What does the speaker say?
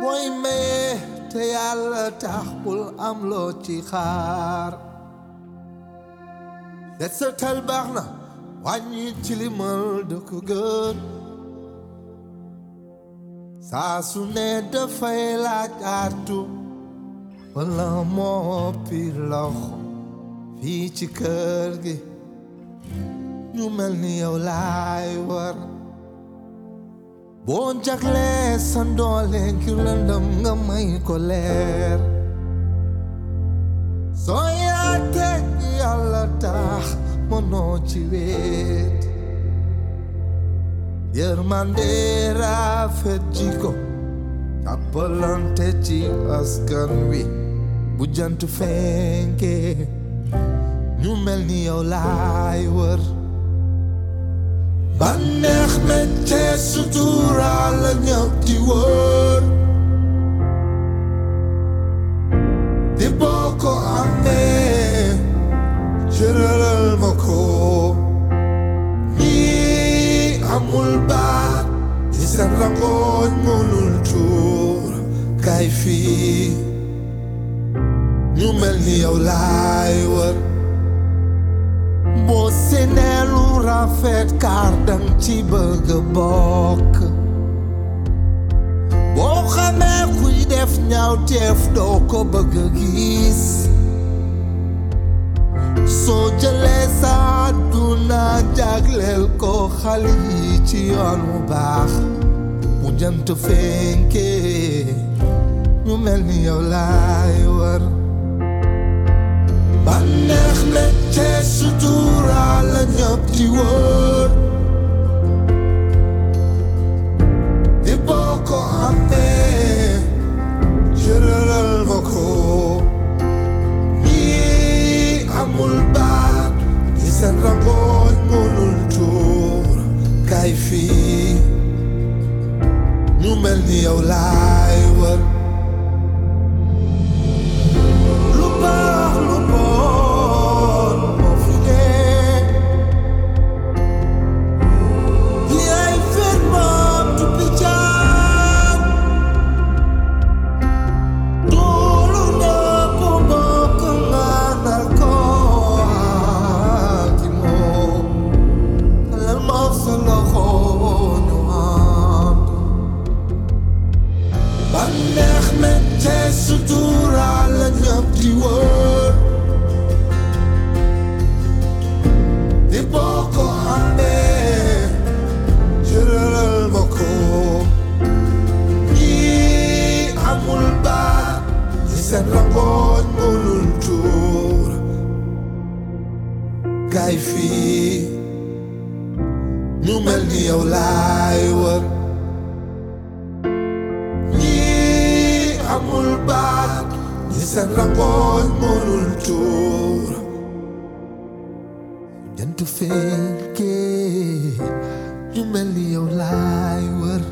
mooy maye te yàlla tax bul am loo ci xaar set setal baax na wàññi tilimal da ko gën saa su ne dafay laaj artu wala moo pi loxo fii ci kër gi. Ñu mel yow laay war boo jaglee sa doole ngir lëndëm nga may ko leer soo yaate yàlla tax mënoo ci wéet yërmande rafet jiko jàppalante ci askan wi bu jant fenke mel ni yow wër bànneex mecce sutura la ñëpp di wër di boo ko amee jëralal ma ko ñii amul baat di seen rangooñ mënul lu rafet kaar dang ci bëgg bokk boo xamee kuy def ñaaw teef doo ko bëgg gis. Soo jëlee sa àdduna ko xale yi ci yoon mu baax. Mu jant fenkee ñu mel yow laay war bànneex kay fii ñu mel ni yow sutura la ñëpp di wër di boo ko amee jëralal ma ko ñii amul baat ci seen rangooñ mënul tuur kay fii ñu mel ni ñii amul baat ñi seen rangooñ mënul tuur jant fekkee ñu mel ni yow laay wër